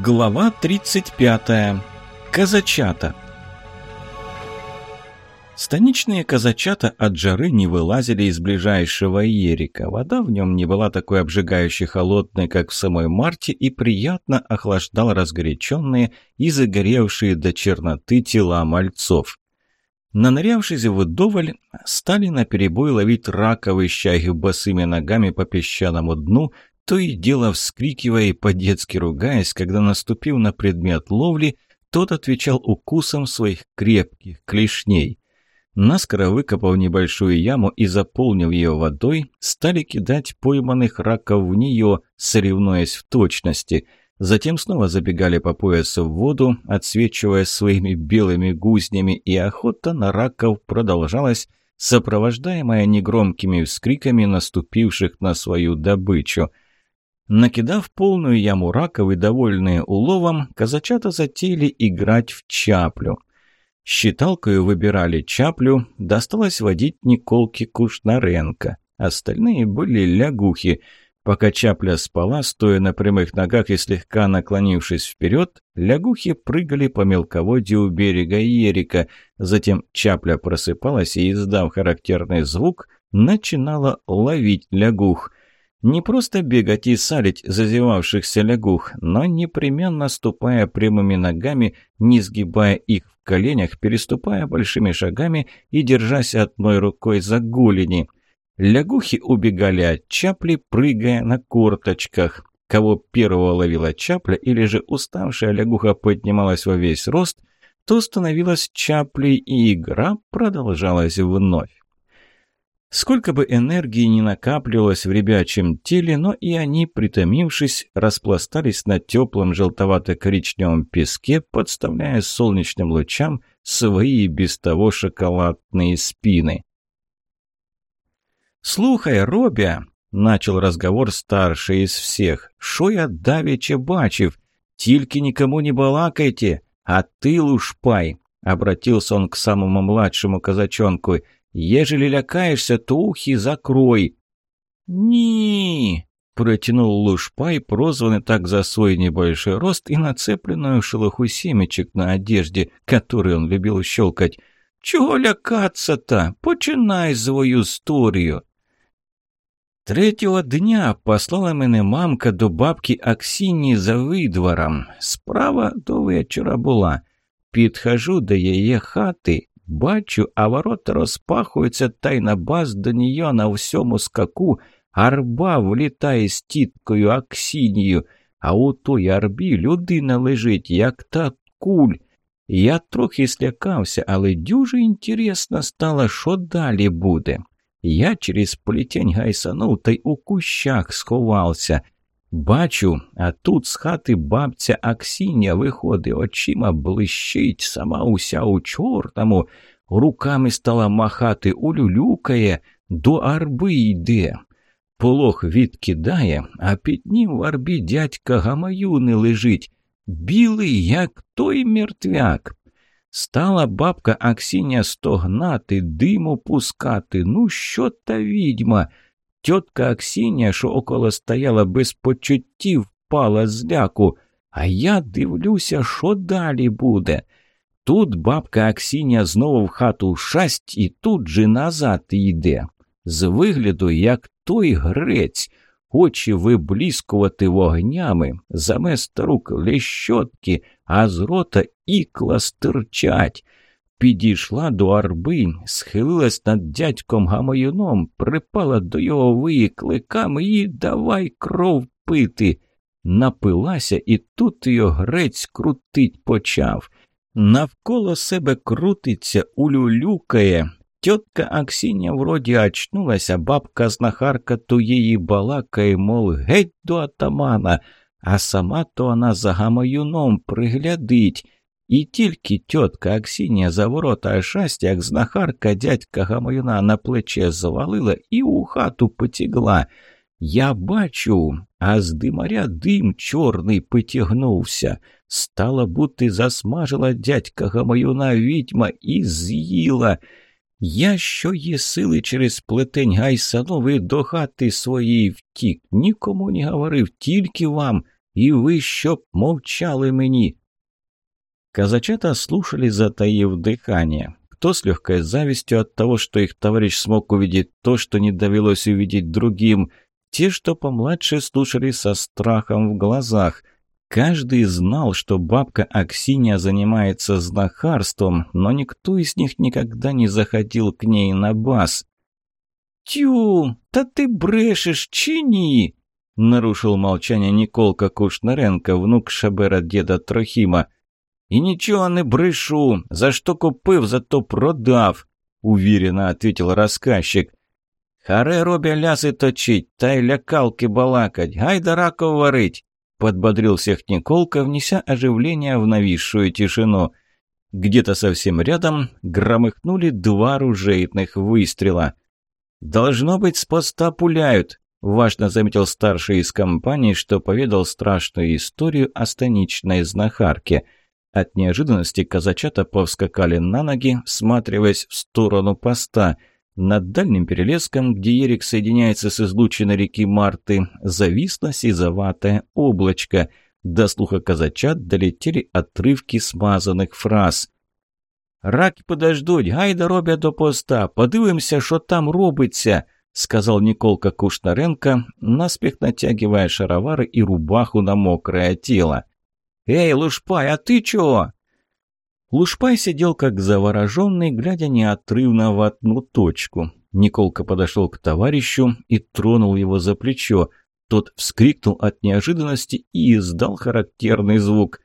Глава 35. Казачата. Станичные казачата от жары не вылазили из ближайшего ерика. Вода в нем не была такой обжигающе холодной, как в самой марте, и приятно охлаждала разгоряченные и загоревшие до черноты тела мальцов. Нанырявшись вдоволь, стали наперебой ловить раковый щаги босыми ногами по песчаному дну – то и дело вскрикивая и по-детски ругаясь, когда, наступив на предмет ловли, тот отвечал укусом своих крепких клешней. Наскоро выкопав небольшую яму и заполнив ее водой, стали кидать пойманных раков в нее, соревнуясь в точности. Затем снова забегали по поясу в воду, отсвечивая своими белыми гузнями, и охота на раков продолжалась, сопровождаемая негромкими вскриками наступивших на свою добычу – Накидав полную яму раков и довольные уловом, казачата затеяли играть в чаплю. Считалкою выбирали чаплю, досталось водить Николке Кушнаренко. Остальные были лягухи. Пока чапля спала, стоя на прямых ногах и слегка наклонившись вперед, лягухи прыгали по мелководью берега Ерика. Затем чапля просыпалась и, издав характерный звук, начинала ловить лягух – не просто бегать и салить зазевавшихся лягух, но непременно ступая прямыми ногами, не сгибая их в коленях, переступая большими шагами и держась одной рукой за голени. Лягухи убегали от чапли, прыгая на корточках. Кого первого ловила чапля или же уставшая лягуха поднималась во весь рост, то становилась чаплей, и игра продолжалась вновь. Сколько бы энергии ни накапливалось в ребячьем теле, но и они, притомившись, распластались на теплом желтовато-коричневом песке, подставляя солнечным лучам свои без того шоколадные спины. «Слухай, Робя!» — начал разговор старший из всех. «Шо я давеча бачив? Тільки никому не балакайте, а ты, лушпай!» — обратился он к самому младшему казачонку — Ежели лякаешься, то ухи закрой». «Ни!» — протянул Лушпай, прозванный так за свой небольшой рост и нацепленную шелуху семечек на одежде, которую он любил щелкать. «Чого лякаться-то? Починай свою історію!» Третього дня послала мене мамка до бабки Аксіні за видвором. Справа до вечора була. Підхожу до її хати, Бачу, а ворота розпахуються, та й на баз до нее на всьому скаку арба влітає з тіткою Аксінією, а у той арбі людина лежить, як та куль. Я трохи слякався, але дуже інтересно стало, що далі буде. Я через плетень гайсанув та й у кущах сховався. Бачу, а тут з хати бабця Аксіння виходить, очима блищить, сама уся у чортому, руками стала махати, улюлюкає, до арби йде. Полох відкидає, а під ним в арбі дядька Гамаюни лежить, білий, як той мертвяк. Стала бабка Аксіння стогнати, диму пускати. Ну, що та відьма? Тітка Аксіння, що около стояла без почуттів, впала з ляку, а я дивлюся, що далі буде. Тут бабка Аксіння знову в хату шасть і тут же назад йде. З вигляду, як той грець, очі виблискувати вогнями, замест рук лещотки, а з рота ікла стирчать. Підійшла до арби, схилилась над дядьком Гамаюном, припала до його виї кликами і давай кров пити. Напилася, і тут його грець крутить почав. Навколо себе крутиться, улюлюкає. Тітка Аксіня вроді очнулася, бабка знахарка ту її балакає, мов геть до атамана, а сама то вона за гамаюном приглядить. І тільки тітка Аксінія за ворота шасть, як знахарка дядька Гамаюна на плече завалила і у хату потягла. Я бачу, а з димаря дим чорний потягнувся. Стала бути, засмажила дядька Гамаюна відьма і з'їла. Я, що є сили через плетень гайсанови до хати своєї втік, нікому не говорив, тільки вам. І ви щоб мовчали мені. Казачата слушали, затаив дыхание. Кто с легкой завистью от того, что их товарищ смог увидеть то, что не довелось увидеть другим. Те, что помладше, слушали со страхом в глазах. Каждый знал, что бабка Аксинья занимается знахарством, но никто из них никогда не заходил к ней на бас. «Тю, та ты брешешь, чини!» Нарушил молчание Николка Кушнаренко, внук Шабера деда Трохима. «І нічого не брешу. За що купив, за то продав», – уверенно ответил рассказчик. «Харе робя ляси точить, та лякалки балакать, гайда раков варить», – подбодрил всех Николка, внеся оживление в нависшую тишину. Где-то совсем рядом громыхнули два ружейных выстрела. «Должно быть, с поста пуляют», – важно заметил старший из компании, что поведал страшную историю о станичной знахарке – от неожиданности казачата повскакали на ноги, всматриваясь в сторону поста. Над дальним перелеском, где Ерик соединяется с излучиной реки Марты, зависло сизоватое облачко. До слуха казачат долетели отрывки смазанных фраз. «Раки подождуть, гайда робя до поста, подивимося, що там робиться», — сказал Николка Кушнаренко, наспех натягивая шаровары и рубаху на мокрое тело. «Эй, Лушпай, а ты чего?» Лушпай сидел как завороженный, глядя неотрывно в одну точку. Николка подошел к товарищу и тронул его за плечо. Тот вскрикнул от неожиданности и издал характерный звук.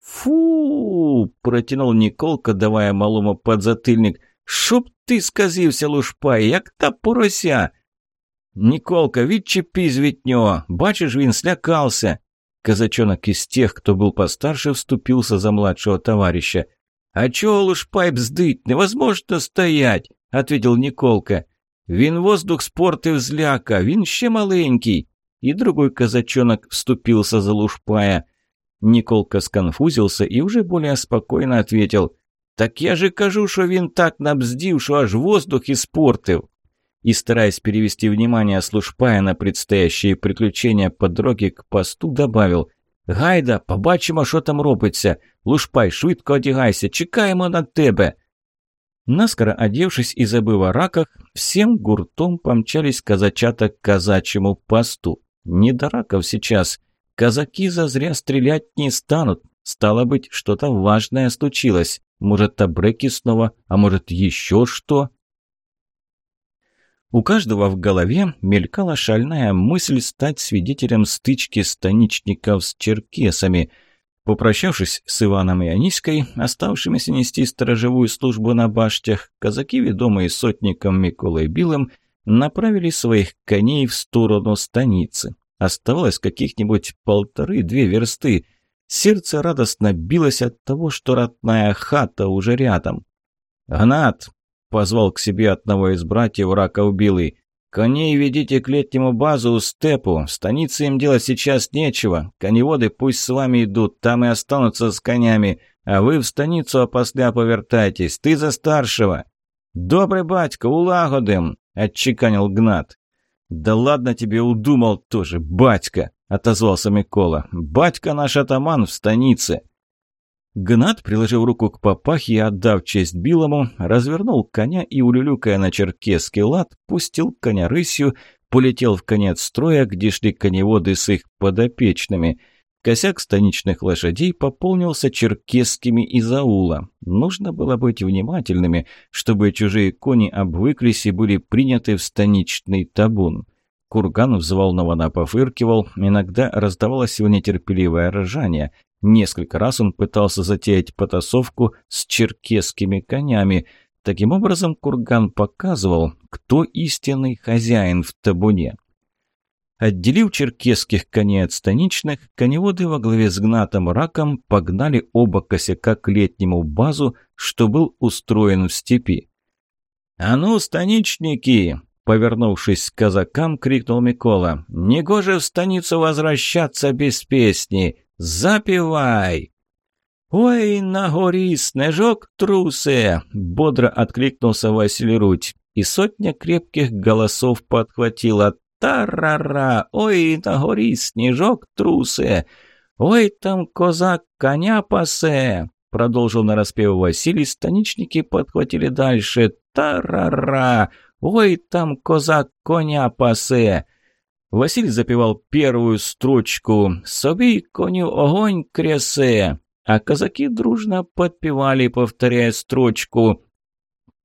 «Фу!» – протянул Николка, давая малому подзатыльник. «Щоб ти сказився, Лушпай, як та порося!» «Николка, відчепись від нього! Бачиш, він слякався!» Казачонок из тех, кто был постарше, вступился за младшего товарища. «А чого лушпай бздить? Невозможно стоять!» – ответил Николка. «Він воздух спортив зляка, він ще маленький!» И другой казачонок вступился за лушпая. Николка сконфузился и уже более спокойно ответил. «Так я же кажу, що він так набздів, що аж воздух испортив!» И, стараясь перевести внимание служпая на предстоящие приключения по дороге к посту, добавил «Гайда, побачимо, що там робиться. Лушпай, швидко одягайся, чекаємо на тебе». Наскоро одевшись и забыв о раках, всем гуртом помчались казачата к казачьему посту. Не до раков сейчас. Казаки зазря стрелять не станут. Стало быть, что-то важное случилось. Может, табреки снова, а может, еще что? У каждого в голове мелькала шальная мысль стать свидетелем стычки станичников с черкесами. Попрощавшись с Иваном и Аниськой, оставшимися нести сторожевую службу на баштях, казаки, ведомые сотником Миколой Билым, направили своих коней в сторону станицы. Оставалось каких-нибудь полторы-две версты. Сердце радостно билось от того, что родная хата уже рядом. «Гнат, Позвал к себе одного из братьев рака убилый. «Коней ведите к летнему базу у степу. В станице им делать сейчас нечего. Коневоды пусть с вами идут, там и останутся с конями. А вы в станицу опосля повертайтесь. Ты за старшего». «Добрый батька, улагодим!» – отчеканил Гнат. «Да ладно тебе, удумал тоже, батька!» – отозвался Микола. «Батька наш атаман в станице!» Гнат, приложив руку к папахе и отдав честь Билому, развернул коня и, улюлюкая на черкесский лад, пустил коня рысью, полетел в конец строя, где шли коневоды с их подопечными. Косяк станичных лошадей пополнился черкесскими из аула. Нужно было быть внимательными, чтобы чужие кони обвыклись и были приняты в станичный табун. Курган взволнованно пофыркивал, иногда раздавалось его нетерпеливое ржание – Несколько раз он пытался затеять потасовку с черкесскими конями. Таким образом, Курган показывал, кто истинный хозяин в табуне. Отделив черкесских коней от станичных, коневоды во главе с гнатом раком погнали оба косяка к летнему базу, что был устроен в степи. «А ну, станичники!» Повернувшись к казакам, крикнул Микола. «Негоже в станицу возвращаться без песни! Запивай!» «Ой, на горі снежок трусе!» – бодро откликнулся Василий Руть. И сотня крепких голосов подхватила Тарара! Ой, на горі сніжок трусе! Ой, там козак коня пасе!» Продолжил нараспев Василий, станичники подхватили дальше. «Тарара! Ой, там козак коня пасе!» Василий запевал первую строчку «Собі коню огонь кресе», а казаки дружно подпевали, повторяя строчку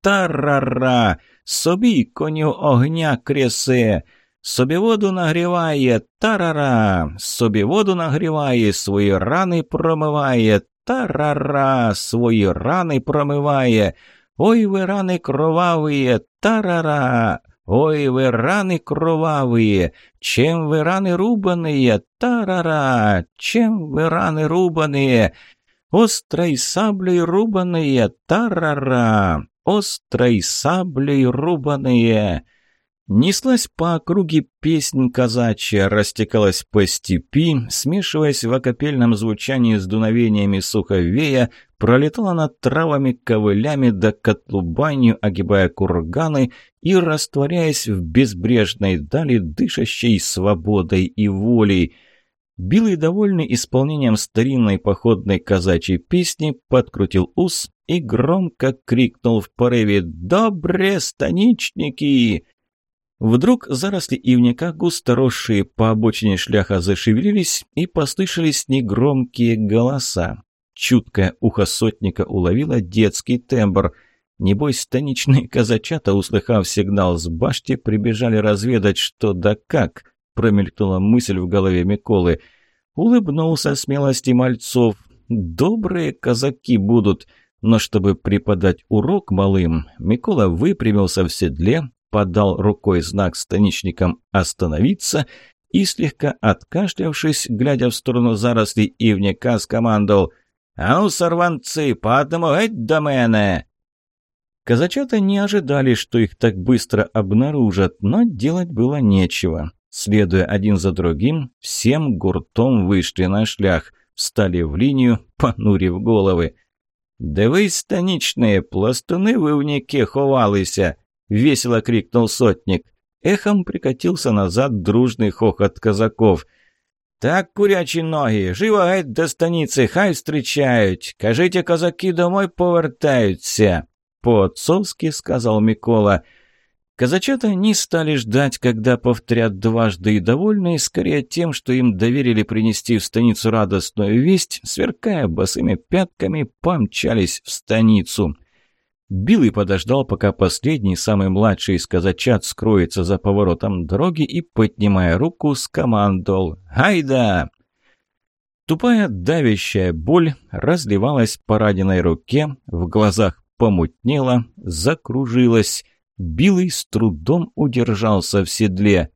«Тарара! Собі коню огня кресе!» Собі воду нагріває, тарара, собі воду нагріває, свої рани промиває, тарара, свої рани промиває. Ой, ви рани кровавые, тарара, ой, ви рани кровавые, чем ви рани рубаные, тарара, чем ви рани рубаные, острой саблей рубаные, тарара, острой саблей рубаные. Неслась по округе песнь казачья, растекалась по степи, смешиваясь в акапельном звучании с дуновениями суховея, пролетала над травами, ковылями да котлубанью, огибая курганы и растворяясь в безбрежной дали, дышащей свободой и волей. Билый, довольный исполнением старинной походной казачьей песни, подкрутил ус и громко крикнул в порыве «Добре, станичники!» Вдруг заросли ивника, густо росшие по обочине шляха, зашевелились и послышались негромкие голоса. Чуткое ухо сотника уловило детский тембр. Небось, станичные казачата, услыхав сигнал с башти, прибежали разведать, что да как, промелькнула мысль в голове Миколы. Улыбнулся смелости мальцов. Добрые казаки будут. Но чтобы преподать урок малым, Микола выпрямился в седле, подал рукой знак станичникам остановиться и, слегка откашлявшись, глядя в сторону зарослей ивника, скомандовал «А ну, сорванцы, по одному геть до мене!» Казачата не ожидали, что их так быстро обнаружат, но делать было нечего. Следуя один за другим, всем гуртом вышли на шлях, встали в линию, понурив головы. «Дивись, станичные, пластуны в ивнике ховалися!» — весело крикнул сотник. Эхом прикатился назад дружный хохот казаков. «Так, курячі ноги, живо геть до станиці, хай встречають. Кажите, казаки домой повертаються!» По-отцовски сказал Микола. Казачата не стали ждать, когда повторят дважды и довольные, скорее тем, что им доверили принести в станицу радостную весть, сверкая босыми пятками, помчались в станицу. Билый подождал, пока последний, самый младший из казачат скроется за поворотом дороги и, поднимая руку, скомандовал «Гайда!». Тупая давящая боль разливалась по раненой руке, в глазах помутнело, закружилась. Билый с трудом удержался в седле.